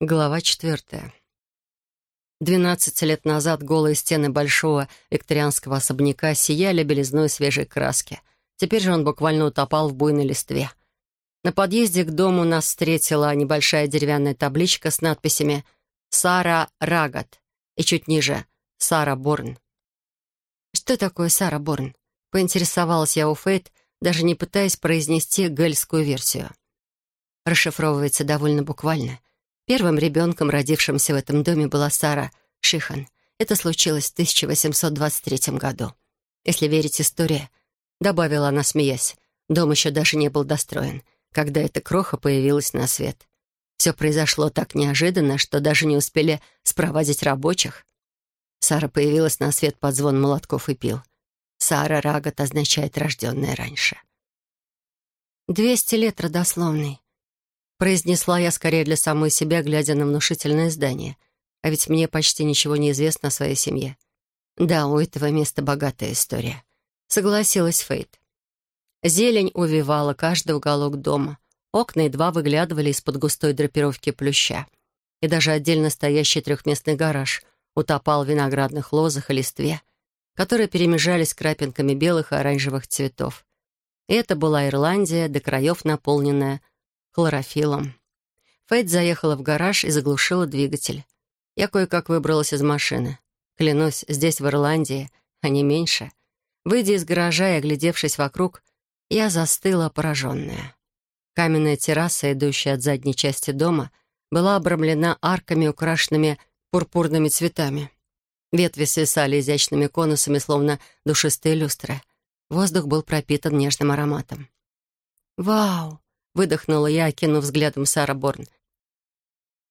Глава четвертая. Двенадцать лет назад голые стены большого викторианского особняка сияли белизной свежей краски. Теперь же он буквально утопал в буйной листве. На подъезде к дому нас встретила небольшая деревянная табличка с надписями «Сара Рагат» и чуть ниже «Сара Борн». «Что такое Сара Борн?» — поинтересовалась я у Фейт, даже не пытаясь произнести гельскую версию. Расшифровывается довольно буквально — Первым ребенком, родившимся в этом доме, была Сара Шихан. Это случилось в 1823 году. Если верить истории, добавила она, смеясь, дом еще даже не был достроен, когда эта кроха появилась на свет. Все произошло так неожиданно, что даже не успели спровадить рабочих. Сара появилась на свет под звон молотков и пил. Сара Рагат означает «рожденная раньше». «Двести лет родословный», Произнесла я скорее для самой себя, глядя на внушительное здание. А ведь мне почти ничего не известно о своей семье. Да, у этого места богатая история. Согласилась Фейт. Зелень увивала каждый уголок дома. Окна едва выглядывали из-под густой драпировки плюща. И даже отдельно стоящий трехместный гараж утопал в виноградных лозах и листве, которые перемежались крапинками белых и оранжевых цветов. Это была Ирландия, до краев наполненная хлорофилом. Фейт заехала в гараж и заглушила двигатель. Я кое-как выбралась из машины. Клянусь, здесь, в Ирландии, а не меньше. Выйдя из гаража и оглядевшись вокруг, я застыла пораженная. Каменная терраса, идущая от задней части дома, была обрамлена арками, украшенными пурпурными цветами. Ветви свисали изящными конусами, словно душистые люстры. Воздух был пропитан нежным ароматом. «Вау!» Выдохнула я, окинув взглядом Сара Борн.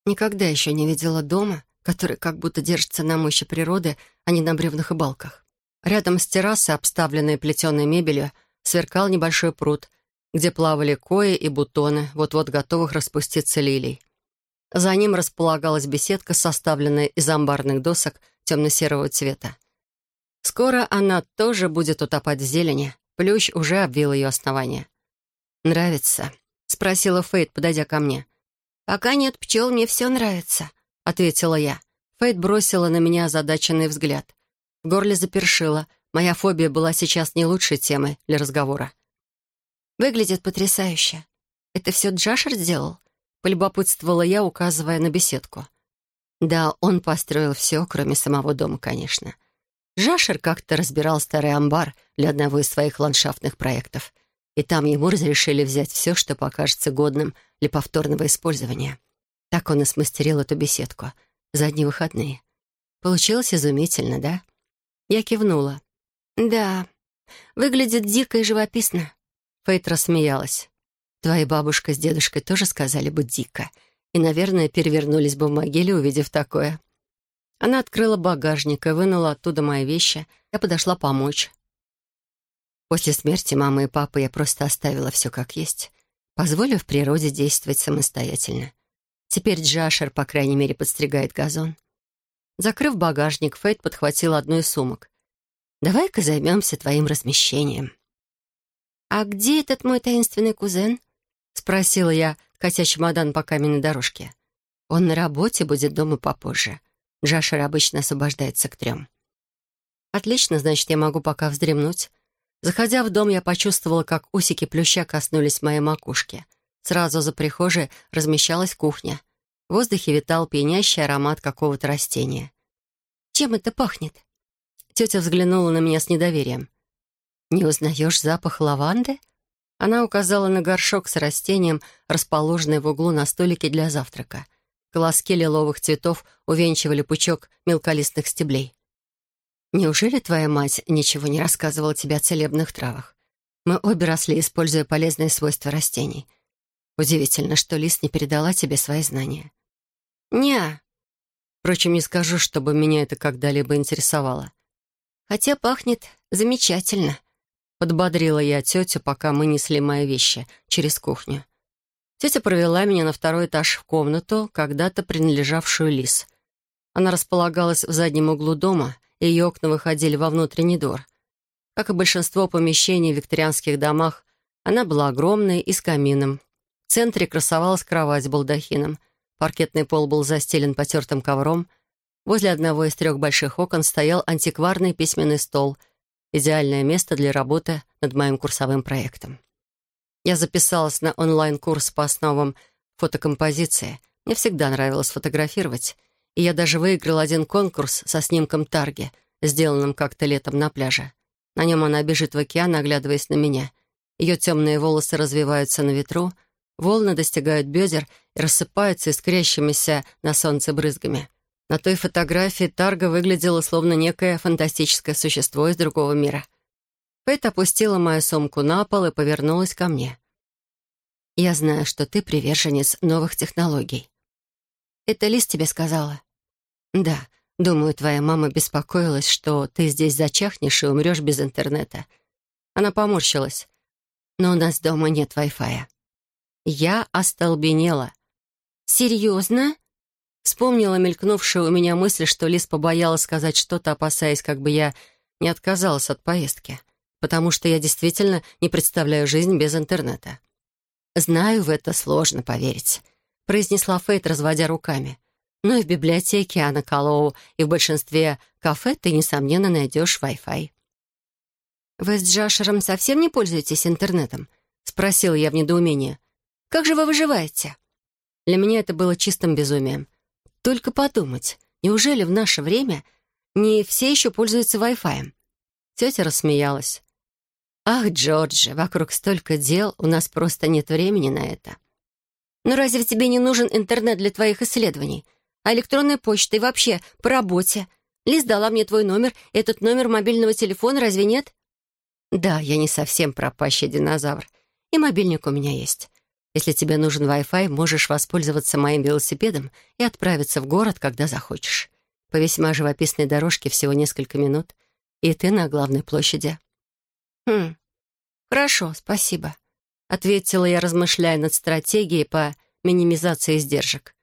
Никогда еще не видела дома, который как будто держится на мощи природы, а не на бревнах и балках. Рядом с террасой, обставленной плетеной мебелью, сверкал небольшой пруд, где плавали кои и бутоны, вот-вот готовых распуститься лилий. За ним располагалась беседка, составленная из амбарных досок темно-серого цвета. Скоро она тоже будет утопать в зелени. Плющ уже обвил ее основание. «Нравится», — спросила Фейт, подойдя ко мне. «Пока нет пчел, мне все нравится», — ответила я. Фейт бросила на меня озадаченный взгляд. В горле запершила. Моя фобия была сейчас не лучшей темой для разговора. «Выглядит потрясающе. Это все Джашер сделал?» — полюбопытствовала я, указывая на беседку. Да, он построил все, кроме самого дома, конечно. Джашер как-то разбирал старый амбар для одного из своих ландшафтных проектов — и там ему разрешили взять все, что покажется годным для повторного использования. Так он и смастерил эту беседку за одни выходные. Получилось изумительно, да? Я кивнула. «Да, выглядит дико и живописно». Фейт рассмеялась. «Твоя бабушка с дедушкой тоже сказали бы дико, и, наверное, перевернулись бы в могиле, увидев такое». Она открыла багажник и вынула оттуда мои вещи. Я подошла помочь. После смерти мамы и папы я просто оставила все как есть, позволив природе действовать самостоятельно. Теперь Джашер, по крайней мере, подстригает газон. Закрыв багажник, Фейт подхватил одну из сумок. «Давай-ка займемся твоим размещением». «А где этот мой таинственный кузен?» — спросила я, катя чемодан по каменной дорожке. «Он на работе, будет дома попозже. Джашер обычно освобождается к трем». «Отлично, значит, я могу пока вздремнуть. Заходя в дом, я почувствовала, как усики плюща коснулись моей макушки. Сразу за прихожей размещалась кухня. В воздухе витал пьянящий аромат какого-то растения. «Чем это пахнет?» Тетя взглянула на меня с недоверием. «Не узнаешь запах лаванды?» Она указала на горшок с растением, расположенный в углу на столике для завтрака. Колоски лиловых цветов увенчивали пучок мелколистных стеблей. Неужели твоя мать ничего не рассказывала тебе о целебных травах? Мы обе росли, используя полезные свойства растений. Удивительно, что Лис не передала тебе свои знания. Не. Впрочем, не скажу, чтобы меня это когда-либо интересовало. Хотя пахнет замечательно. Подбодрила я тетю, пока мы несли мои вещи через кухню. Тетя провела меня на второй этаж в комнату, когда-то принадлежавшую Лис. Она располагалась в заднем углу дома — ее окна выходили во внутренний двор. Как и большинство помещений в викторианских домах, она была огромной и с камином. В центре красовалась кровать с балдахином. Паркетный пол был застелен потертым ковром. Возле одного из трех больших окон стоял антикварный письменный стол. Идеальное место для работы над моим курсовым проектом. Я записалась на онлайн-курс по основам фотокомпозиции. Мне всегда нравилось фотографировать. И я даже выиграл один конкурс со снимком Тарги, сделанным как-то летом на пляже. На нем она бежит в океан, оглядываясь на меня. Ее темные волосы развиваются на ветру, волны достигают бедер и рассыпаются искрящимися на солнце брызгами. На той фотографии Тарга выглядела словно некое фантастическое существо из другого мира — Фейт опустила мою сумку на пол и повернулась ко мне. «Я знаю, что ты приверженец новых технологий». «Это Лиз тебе сказала?» «Да. Думаю, твоя мама беспокоилась, что ты здесь зачахнешь и умрешь без интернета». Она поморщилась. «Но у нас дома нет Wi-Fi». Я остолбенела. «Серьезно?» Вспомнила мелькнувшую у меня мысль, что Лиз побоялась сказать что-то, опасаясь, как бы я не отказалась от поездки потому что я действительно не представляю жизнь без интернета. «Знаю, в это сложно поверить», — произнесла Фейт, разводя руками. «Но и в библиотеке Анна Калоу, и в большинстве кафе ты, несомненно, найдешь Wi-Fi». «Вы с Джашером совсем не пользуетесь интернетом?» — спросила я в недоумении. «Как же вы выживаете?» Для меня это было чистым безумием. Только подумать, неужели в наше время не все еще пользуются Wi-Fi? Тетя рассмеялась. «Ах, Джорджи, вокруг столько дел, у нас просто нет времени на это». «Но разве тебе не нужен интернет для твоих исследований? А электронная почта и вообще по работе? Лиз дала мне твой номер, этот номер мобильного телефона, разве нет?» «Да, я не совсем пропащий динозавр, и мобильник у меня есть. Если тебе нужен Wi-Fi, можешь воспользоваться моим велосипедом и отправиться в город, когда захочешь. По весьма живописной дорожке всего несколько минут, и ты на главной площади». «Хм, хорошо, спасибо», — ответила я, размышляя над стратегией по минимизации издержек.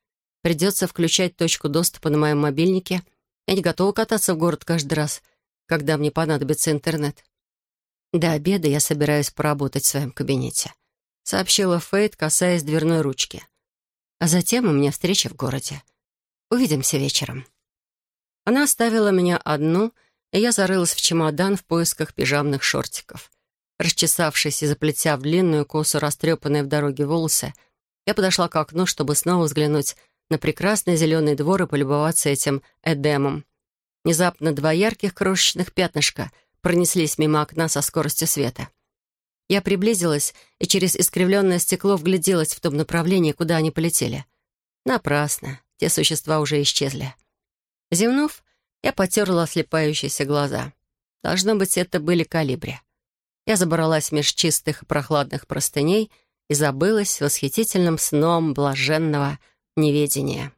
Придется включать точку доступа на моем мобильнике. Я не готова кататься в город каждый раз, когда мне понадобится интернет. До обеда я собираюсь поработать в своем кабинете, сообщила Фейт, касаясь дверной ручки. А затем у меня встреча в городе. Увидимся вечером. Она оставила меня одну — и я зарылась в чемодан в поисках пижамных шортиков. Расчесавшись и заплетя в длинную косу растрепанные в дороге волосы, я подошла к окну, чтобы снова взглянуть на прекрасный зеленый двор и полюбоваться этим Эдемом. Внезапно два ярких крошечных пятнышка пронеслись мимо окна со скоростью света. Я приблизилась и через искривленное стекло вгляделась в том направлении, куда они полетели. Напрасно. Те существа уже исчезли. Зевнув, я потерла слепающиеся глаза. Должно быть, это были калибри. Я забралась меж чистых и прохладных простыней и забылась восхитительным сном блаженного неведения.